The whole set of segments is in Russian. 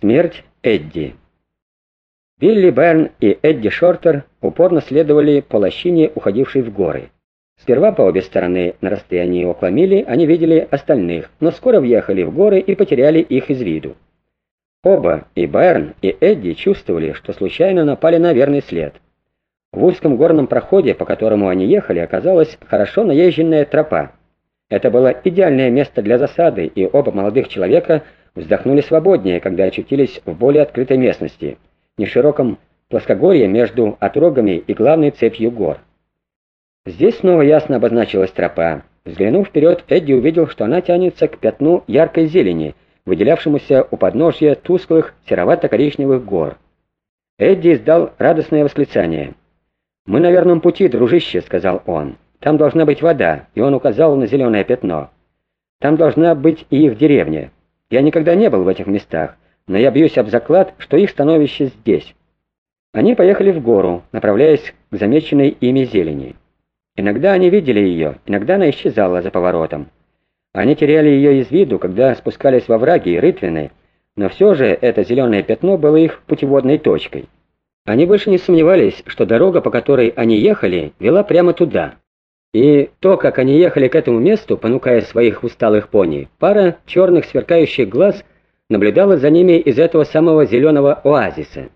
Смерть Эдди. Билли Берн и Эдди Шортер упорно следовали по лощине, уходившей в горы. Сперва по обе стороны на расстоянии около мили они видели остальных, но скоро въехали в горы и потеряли их из виду. Оба, и Берн, и Эдди, чувствовали, что случайно напали на верный след. В узком горном проходе, по которому они ехали, оказалась хорошо наезженная тропа. Это было идеальное место для засады, и оба молодых человека – вздохнули свободнее, когда очутились в более открытой местности, нешироком плоскогорье между отрогами и главной цепью гор. Здесь снова ясно обозначилась тропа. Взглянув вперед, Эдди увидел, что она тянется к пятну яркой зелени, выделявшемуся у подножья тусклых серовато-коричневых гор. Эдди издал радостное восклицание. «Мы на верном пути, дружище», — сказал он. «Там должна быть вода», и он указал на зеленое пятно. «Там должна быть и их деревня. Я никогда не был в этих местах, но я бьюсь об заклад, что их становище здесь. Они поехали в гору, направляясь к замеченной ими зелени. Иногда они видели ее, иногда она исчезала за поворотом. Они теряли ее из виду, когда спускались во враги и рытвины, но все же это зеленое пятно было их путеводной точкой. Они больше не сомневались, что дорога, по которой они ехали, вела прямо туда. И то, как они ехали к этому месту, понукая своих усталых пони, пара черных сверкающих глаз наблюдала за ними из этого самого зеленого оазиса.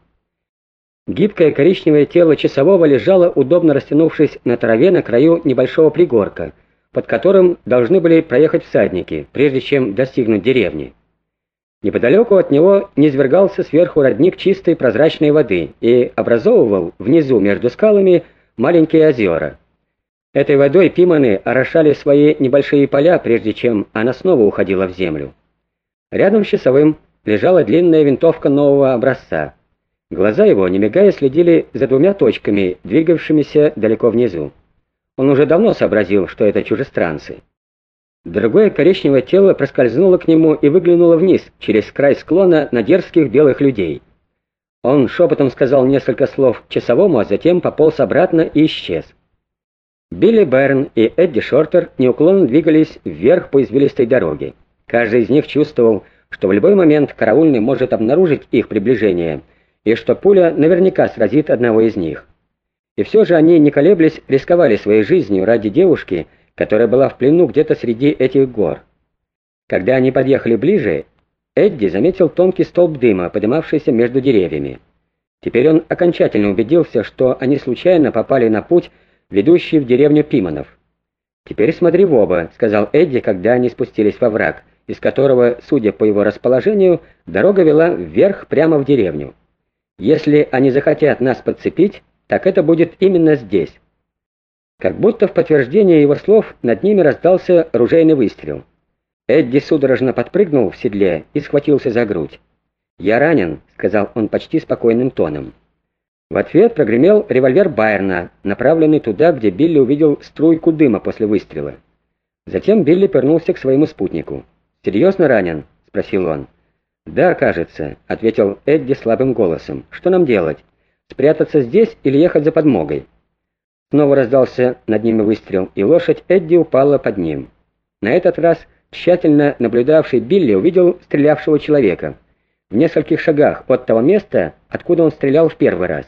Гибкое коричневое тело часового лежало, удобно растянувшись на траве на краю небольшого пригорка, под которым должны были проехать всадники, прежде чем достигнуть деревни. Неподалеку от него низвергался сверху родник чистой прозрачной воды и образовывал внизу между скалами маленькие озера. Этой водой пиманы орошали свои небольшие поля, прежде чем она снова уходила в землю. Рядом с часовым лежала длинная винтовка нового образца. Глаза его, не мигая, следили за двумя точками, двигавшимися далеко внизу. Он уже давно сообразил, что это чужестранцы. Другое коричневое тело проскользнуло к нему и выглянуло вниз, через край склона на дерзких белых людей. Он шепотом сказал несколько слов часовому, а затем пополз обратно и исчез. Билли Берн и Эдди Шортер неуклонно двигались вверх по извилистой дороге. Каждый из них чувствовал, что в любой момент караульный может обнаружить их приближение, и что пуля наверняка сразит одного из них. И все же они, не колеблясь, рисковали своей жизнью ради девушки, которая была в плену где-то среди этих гор. Когда они подъехали ближе, Эдди заметил тонкий столб дыма, поднимавшийся между деревьями. Теперь он окончательно убедился, что они случайно попали на путь, ведущий в деревню Пиманов. «Теперь смотри в оба», — сказал Эдди, когда они спустились во враг, из которого, судя по его расположению, дорога вела вверх прямо в деревню. «Если они захотят нас подцепить, так это будет именно здесь». Как будто в подтверждение его слов над ними раздался ружейный выстрел. Эдди судорожно подпрыгнул в седле и схватился за грудь. «Я ранен», — сказал он почти спокойным тоном. В ответ прогремел револьвер Байерна, направленный туда, где Билли увидел струйку дыма после выстрела. Затем Билли вернулся к своему спутнику. «Серьезно ранен?» — спросил он. «Да, кажется», — ответил Эдди слабым голосом. «Что нам делать? Спрятаться здесь или ехать за подмогой?» Снова раздался над ними выстрел, и лошадь Эдди упала под ним. На этот раз тщательно наблюдавший Билли увидел стрелявшего человека в нескольких шагах от того места, откуда он стрелял в первый раз.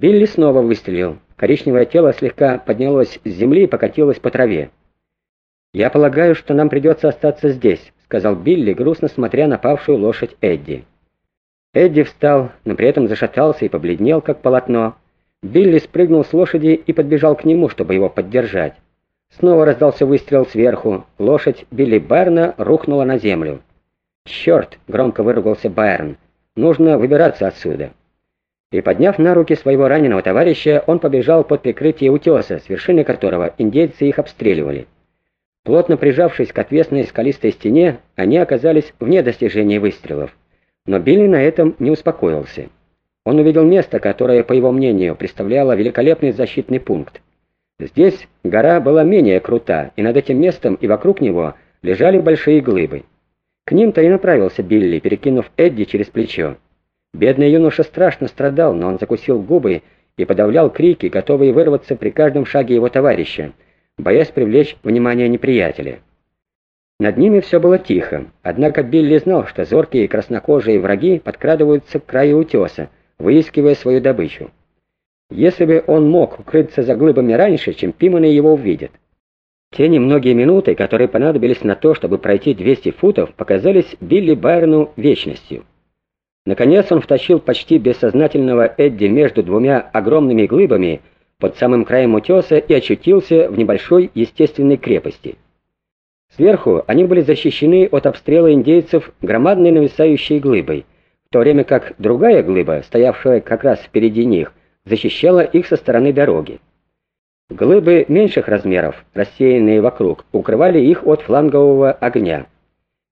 Билли снова выстрелил. Коричневое тело слегка поднялось с земли и покатилось по траве. «Я полагаю, что нам придется остаться здесь», — сказал Билли, грустно смотря на павшую лошадь Эдди. Эдди встал, но при этом зашатался и побледнел, как полотно. Билли спрыгнул с лошади и подбежал к нему, чтобы его поддержать. Снова раздался выстрел сверху. Лошадь Билли Барна рухнула на землю. «Черт!» — громко выругался Байрон. «Нужно выбираться отсюда». И, подняв на руки своего раненого товарища, он побежал под прикрытие утеса, с вершины которого индейцы их обстреливали. Плотно прижавшись к отвесной скалистой стене, они оказались вне достижения выстрелов. Но Билли на этом не успокоился. Он увидел место, которое, по его мнению, представляло великолепный защитный пункт. Здесь гора была менее крута, и над этим местом и вокруг него лежали большие глыбы. К ним-то и направился Билли, перекинув Эдди через плечо. Бедный юноша страшно страдал, но он закусил губы и подавлял крики, готовые вырваться при каждом шаге его товарища, боясь привлечь внимание неприятеля. Над ними все было тихо, однако Билли знал, что зоркие краснокожие враги подкрадываются к краю утеса, выискивая свою добычу. Если бы он мог укрыться за глыбами раньше, чем пиманы его увидят. Те немногие минуты, которые понадобились на то, чтобы пройти 200 футов, показались Билли Байрону вечностью. Наконец он втащил почти бессознательного Эдди между двумя огромными глыбами под самым краем утеса и очутился в небольшой естественной крепости. Сверху они были защищены от обстрела индейцев громадной нависающей глыбой, в то время как другая глыба, стоявшая как раз впереди них, защищала их со стороны дороги. Глыбы меньших размеров, рассеянные вокруг, укрывали их от флангового огня.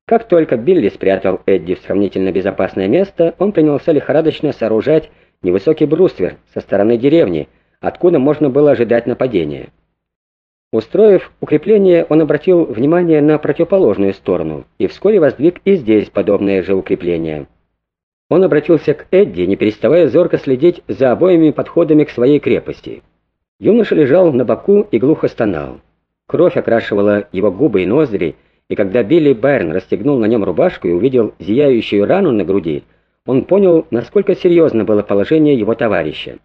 Как только Билли спрятал Эдди в сравнительно безопасное место, он принялся лихорадочно сооружать невысокий бруствер со стороны деревни, откуда можно было ожидать нападения. Устроив укрепление, он обратил внимание на противоположную сторону и вскоре воздвиг и здесь подобное же укрепление. Он обратился к Эдди, не переставая зорко следить за обоими подходами к своей крепости. Юноша лежал на боку и глухо стонал. Кровь окрашивала его губы и ноздри, и когда Билли Байрон расстегнул на нем рубашку и увидел зияющую рану на груди, он понял, насколько серьезно было положение его товарища.